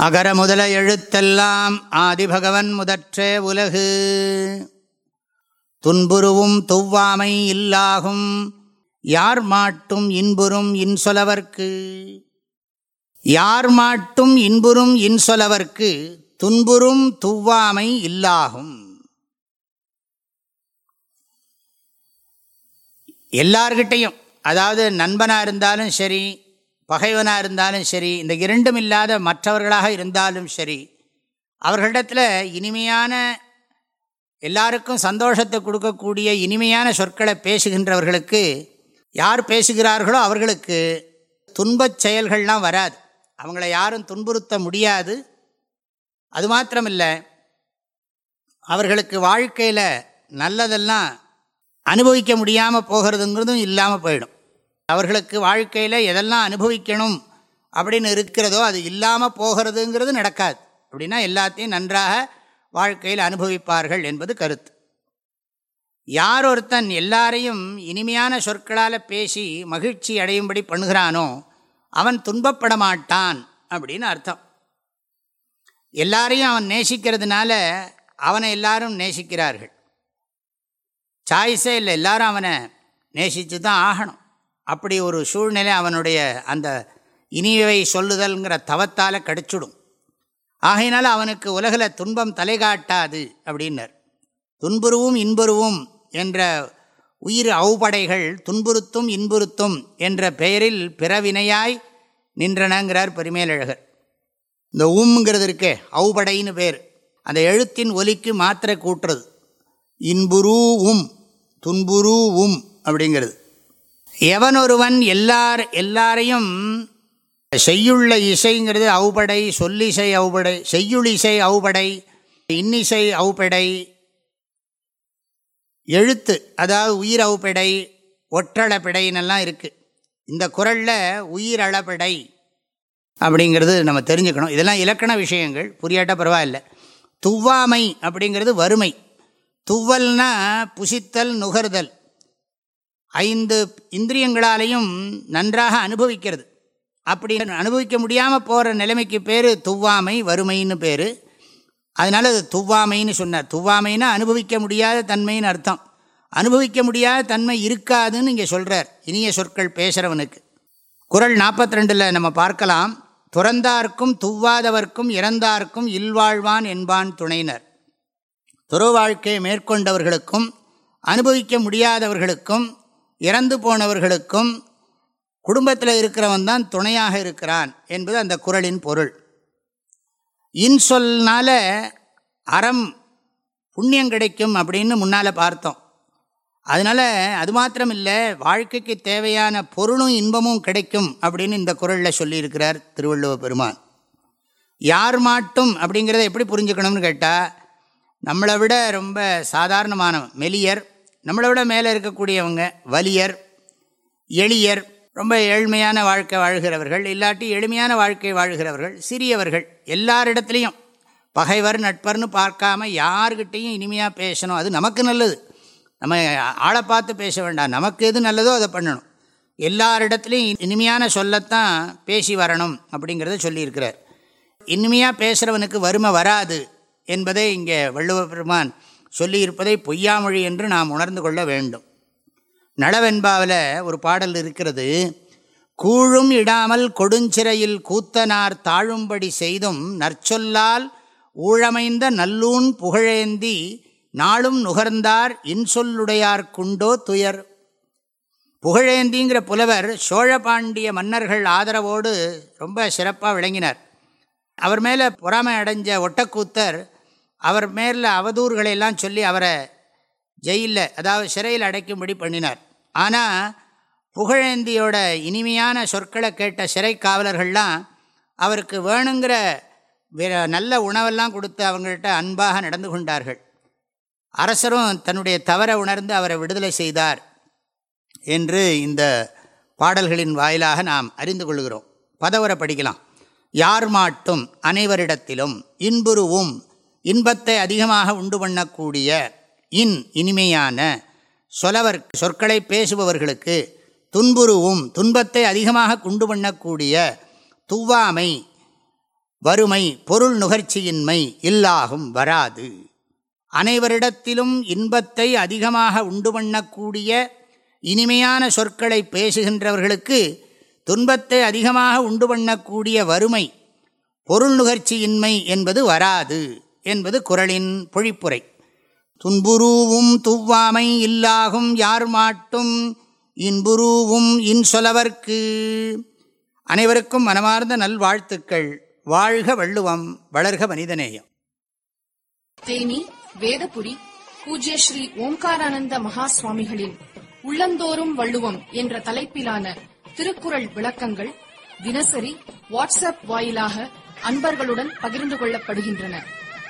அகர முதல எழுத்தெல்லாம் ஆதிபகவன் முதற்றே உலகு. துன்புருவும் துவ்வாமை இல்லாகும். யார் மாட்டும் இன்புறும் இன்சொலவர்க்கு? யார் மாட்டும் இன்புறும் இன்சொலவர்க்கு? துன்புறும் துவ்வாமை இல்லாகும். எல்லார்கிட்டையும் அதாவது நண்பனாக இருந்தாலும் சரி பகைவனாக இருந்தாலும் சரி இந்த இரண்டும் இல்லாத மற்றவர்களாக இருந்தாலும் சரி அவர்களிடத்தில் இனிமையான எல்லாருக்கும் சந்தோஷத்தை கொடுக்கக்கூடிய இனிமையான சொற்களை பேசுகின்றவர்களுக்கு யார் பேசுகிறார்களோ அவர்களுக்கு துன்பச் செயல்கள்லாம் வராது. அவங்கள யாரும் துன்புறுத்த முடியாது. அது மாத்திரமில்லை அவர்களுக்கு வாழ்க்கையில் நல்லதெல்லாம் அனுபவிக்க முடியாமல் போகிறதுங்கிறதும் இல்லாமல் போயிடும். அவர்களுக்கு வாழ்க்கையில் எதெல்லாம் அனுபவிக்கணும் அப்படின்னு இருக்கிறதோ அது இல்லாமல் போகிறதுங்கிறது நடக்காது. அப்படின்னா எல்லாத்தையும் நன்றாக வாழ்க்கையில் அனுபவிப்பார்கள் என்பது கருத்து. யார் ஒருத்தன் எல்லாரையும் இனிமையான சொற்களால் பேசி மகிழ்ச்சி அடையும்படி பண்ணுகிறானோ அவன் துன்பப்பட மாட்டான் அப்படின்னு அர்த்தம். எல்லாரையும் அவன் நேசிக்கிறதுனால அவனை எல்லாரும் நேசிக்கிறார்கள். சாய்ஸே இல்லை எல்லாரும் அவனை நேசித்து தான் ஆகணும். அப்படி ஒரு சூழ்நிலை அவனுடைய அந்த இனியவை சொல்லுதல்ங்கிற தவத்தால் கடிச்சுடும். ஆகையினால அவனுக்கு உலகில் துன்பம் தலை காட்டாது அப்படின்னர். துன்புருவும் இன்புருவும் என்ற உயிர் அவுபடைகள் துன்புறுத்தும் இன்புறுத்தும் என்ற பெயரில் பிறவினையாய் நின்றனங்கிறார் பெருமேலழகர் இந்த உம்ங்கிறது இருக்கே அவுபடைன்னு பேர். அந்த எழுத்தின் ஒலிக்கு மாத்திரை கூட்டுறது. இன்புரு உம் துன்புரு உம் அப்படிங்கிறது. எவனொருவன் எல்லார் எல்லாரையும் செய்யுள்ள இசைங்கிறது அவுபடை சொல்லிசை அவுபடை செய்யுளிசை அவுபடை இன்னிசை அவுபடை எழுத்து அதாவது உயிர் அவுப்படை ஒற்றளப்பிடைன்னெல்லாம் இருக்குது இந்த குரலில் உயிரளப்படை அப்படிங்கிறது நம்ம தெரிஞ்சுக்கணும். இதெல்லாம் இலக்கண விஷயங்கள் புரியாட்ட பரவாயில்ல. துவ்வாமை அப்படிங்கிறது வறுமை. துவல்னா புசித்தல் நுகர்தல். ஐந்து இந்திரியங்களாலையும் நன்றாக அனுபவிக்கிறது. அப்படி அனுபவிக்க முடியாமல் போகிற நிலைமைக்கு பேர் துவ்வாமை வறுமைன்னு பேர். அதனால் அது துவ்வாமைன்னு சொன்னார். துவ்வாமைன்னா அனுபவிக்க முடியாத தன்மைன்னு அர்த்தம். அனுபவிக்க முடியாத தன்மை இருக்காதுன்னு இங்கே சொல்கிறார் இனிய சொற்கள் பேசுகிறவனுக்கு குரல் நாற்பத்தி ரெண்டில் நம்ம பார்க்கலாம். துறந்தார்க்கும் துவ்வாதவர்க்கும் இறந்தார்க்கும் இல்வாழ்வான் என்பான் துணையினர். துற வாழ்க்கையை மேற்கொண்டவர்களுக்கும் அனுபவிக்க முடியாதவர்களுக்கும் இறந்து போனவர்களுக்கும் குடும்பத்தில் இருக்கிறவன் தான் துணையாக இருக்கிறான் என்பது அந்த குரலின் பொருள். இன்சொல்னால் அறம் புண்ணியம் கிடைக்கும் அப்படின்னு முன்னால் பார்த்தோம். அதனால் அது மாத்திரம் இல்லை வாழ்க்கைக்கு தேவையான பொருளும் இன்பமும் கிடைக்கும் அப்படின்னு இந்த குரலில் சொல்லியிருக்கிறார் திருவள்ளுவ பெருமான். யார் மாட்டும் அப்படிங்கிறத எப்படி புரிஞ்சுக்கணும்னு கேட்டால் நம்மளை விட ரொம்ப சாதாரணமான மெலியர் நம்மளை விட மேலே இருக்கக்கூடியவங்க வலியர் எளியர் ரொம்ப ஏழ்மையான வாழ்க்கை வாழ்கிறவர்கள் இல்லாட்டி எளிமையான வாழ்க்கை வாழ்கிறவர்கள் சிறியவர்கள் எல்லாரிடத்துலையும் பகைவர் நட்பர்னு பார்க்காம யார்கிட்டையும் இனிமையாக பேசணும். அது நமக்கு நல்லது. நம்ம ஆளை பார்த்து பேச வேண்டாம். நமக்கு எது நல்லதோ அதை பண்ணணும். எல்லாரிடத்துலையும் இனிமையான சொல்லத்தான் பேசி வரணும் அப்படிங்கிறத சொல்லியிருக்கிறார். இனிமையாக பேசுகிறவனுக்கு வறுமை வராது என்பதை இங்கே வள்ளுவ பெருமான் சொல்லியிருப்பதை பொய்யாமொழி என்று நாம் உணர்ந்து கொள்ள வேண்டும். நளவென்பாவில் ஒரு பாடல் இருக்கிறது கூழும் இடாமல் கொடுஞ்சிறையில் கூத்தனார் தாழும்படி செய்தும் நற்சொல்லால் ஊழமைந்த நல்லூன் புகழேந்தி நாளும் நுகர்ந்தார் இன்சொல்லுடையார் குண்டோ துயர். புகழேந்திங்கிற புலவர் சோழபாண்டிய மன்னர்கள் ஆதரவோடு ரொம்ப சிறப்பாக விளங்கினார். அவர் மேலே பொறாமை அடைஞ்ச ஒட்டக்கூத்தர் அவர் மேலில் அவதூறுகளையெல்லாம் சொல்லி அவரை ஜெயிலில் அதாவது சிறையில் அடைக்கும்படி பண்ணினார். ஆனால் புகழேந்தியோட இனிமையான சொற்களை கேட்ட சிறை காவலர்கள்லாம் அவருக்கு வேணுங்கிற நல்ல உணவெல்லாம் கொடுத்து அவங்கள்ட்ட அன்பாக நடந்து கொண்டார்கள். அரசரும் தன்னுடைய தவறை உணர்ந்து அவரை விடுதலை செய்தார் என்று இந்த பாடல்களின் வாயிலாக நாம் அறிந்து கொள்கிறோம். பதவரை படிக்கலாம். யார் மாட்டும் அனைவரிடத்திலும் இன்புருவும் இன்பத்தை அதிகமாக உண்டு பண்ணக்கூடிய இன் இனிமையான சொலவர் சொற்களை பேசுபவர்களுக்கு துன்புருவும் துன்பத்தை அதிகமாக உண்டு பண்ணக்கூடிய துவ்வாமை வறுமை பொருள் நுகர்ச்சியின்மை இல்லாகும் வராது. அனைவரிடத்திலும் இன்பத்தை அதிகமாக உண்டு பண்ணக்கூடிய இனிமையான சொற்களை பேசுகின்றவர்களுக்கு துன்பத்தை அதிகமாக உண்டு பண்ணக்கூடிய வறுமை பொருள் நுகர்ச்சியின்மை என்பது வராது. என்பது குரலின் பொழிப்புரை. துன்புருவும் துவ்வாமை இல்லாகும் யார் மாட்டும் இன்புருவும் இன்சொலவர்க்கு. அனைவருக்கும் மனமார்ந்த நல்வாழ்த்துக்கள். வாழ்க வள்ளுவம் வளர்க மனிதநேயம். தேனி வேதபுரி பூஜ்ய ஸ்ரீ ஓம்காரானந்த மகா சுவாமிகளின் உள்ளந்தோறும் வள்ளுவம் என்ற தலைப்பிலான திருக்குறள் விளக்கங்கள் தினசரி வாட்ஸ்அப் வாயிலாக அன்பர்களுடன் பகிர்ந்து கொள்ளப்படுகின்றன.